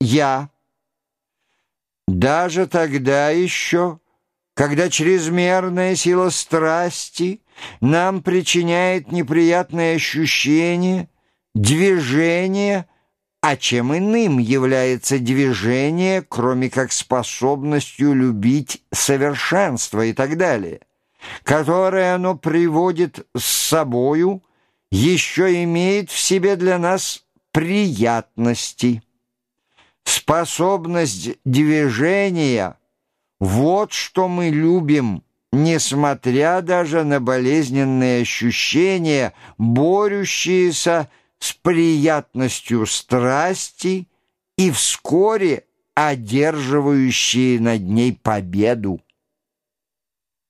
Я. Даже тогда еще, когда чрезмерная сила страсти нам причиняет неприятное ощущение, движение, а чем иным является движение, кроме как способностью любить совершенство и так далее, которое оно приводит с собою, еще имеет в себе для нас приятности. Способность движения — вот что мы любим, несмотря даже на болезненные ощущения, борющиеся с приятностью страсти и вскоре одерживающие над ней победу.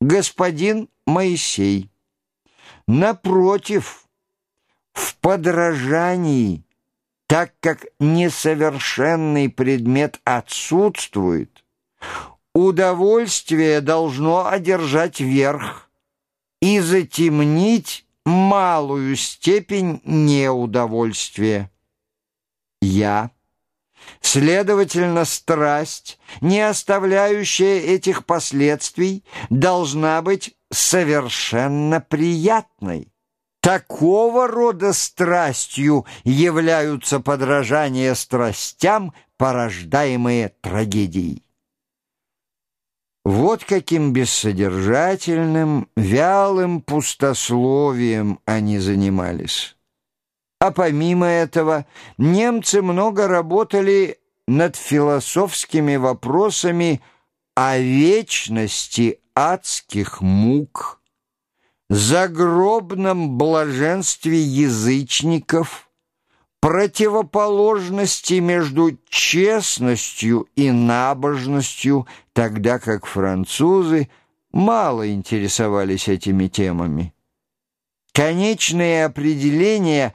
Господин Моисей, напротив, в подражании, так как несовершенный предмет отсутствует, удовольствие должно одержать верх и затемнить малую степень неудовольствия. Я, следовательно, страсть, не оставляющая этих последствий, должна быть совершенно приятной. Такого рода страстью являются подражания страстям, порождаемые трагедией. Вот каким бессодержательным, вялым пустословием они занимались. А помимо этого, немцы много работали над философскими вопросами о вечности адских мук, загробном блаженстве язычников – противоположности между честностью и набожностью, тогда как французы мало интересовались этими темами. Конечные определения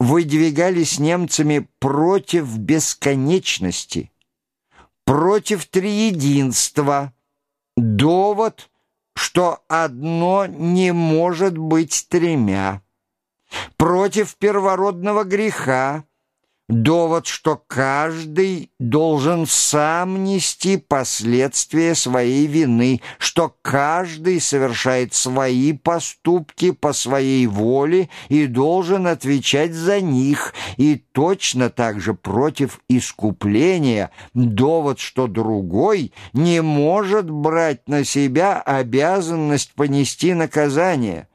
выдвигались немцами против бесконечности, против триединства, довод, что одно не может быть тремя. Против первородного греха, довод, что каждый должен сам нести последствия своей вины, что каждый совершает свои поступки по своей воле и должен отвечать за них, и точно так же против искупления, довод, что другой не может брать на себя обязанность понести наказание.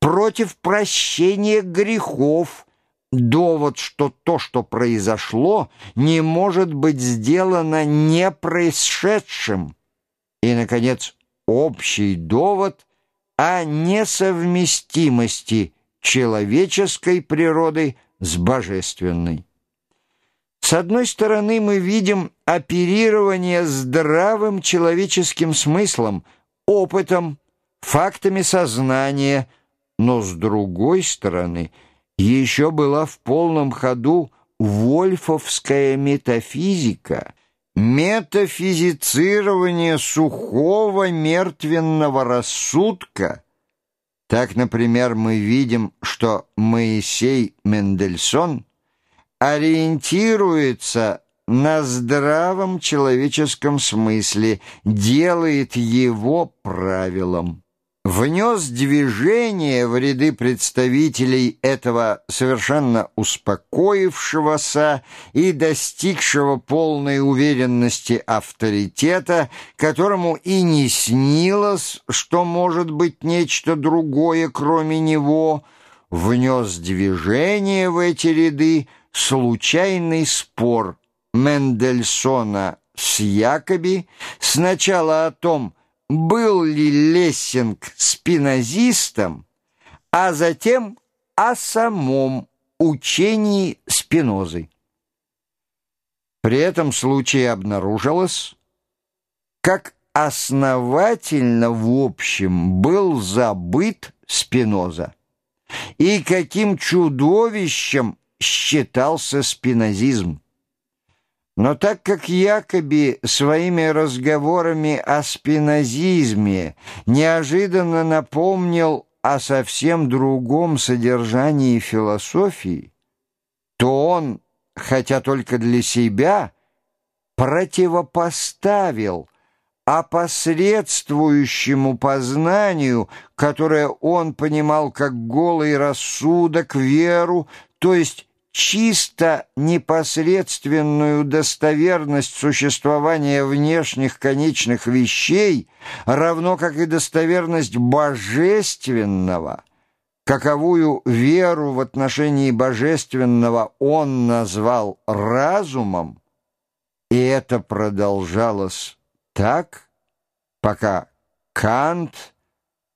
Против прощения грехов, довод, что то, что произошло, не может быть сделано не происшедшим, и, наконец, общий довод о несовместимости человеческой природы с божественной. С одной стороны, мы видим оперирование здравым человеческим смыслом, опытом, фактами сознания – но с другой стороны еще была в полном ходу вольфовская метафизика, метафизицирование сухого мертвенного рассудка. Так, например, мы видим, что Моисей Мендельсон ориентируется на здравом человеческом смысле, делает его правилом внес движение в ряды представителей этого совершенно успокоившегося и достигшего полной уверенности авторитета, которому и не снилось, что может быть нечто другое, кроме него, внес движение в эти ряды случайный спор Мендельсона с Якоби сначала о том, был ли Лессинг спинозистом, а затем о самом учении Спинозы. При этом случае обнаружилось, как основательно в общем был забыт Спиноза и каким чудовищем считался спинозизм. Но так как Якоби своими разговорами о спинозизме неожиданно напомнил о совсем другом содержании философии, то он, хотя только для себя, противопоставил опосредствующему познанию, которое он понимал как голый рассудок, веру, то есть чисто непосредственную достоверность существования внешних конечных вещей, равно как и достоверность божественного, каковую веру в отношении божественного он назвал разумом, и это продолжалось так, пока Кант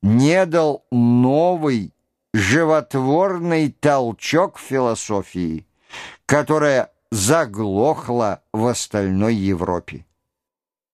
не дал новый животворный толчок философии, которая заглохла в остальной Европе.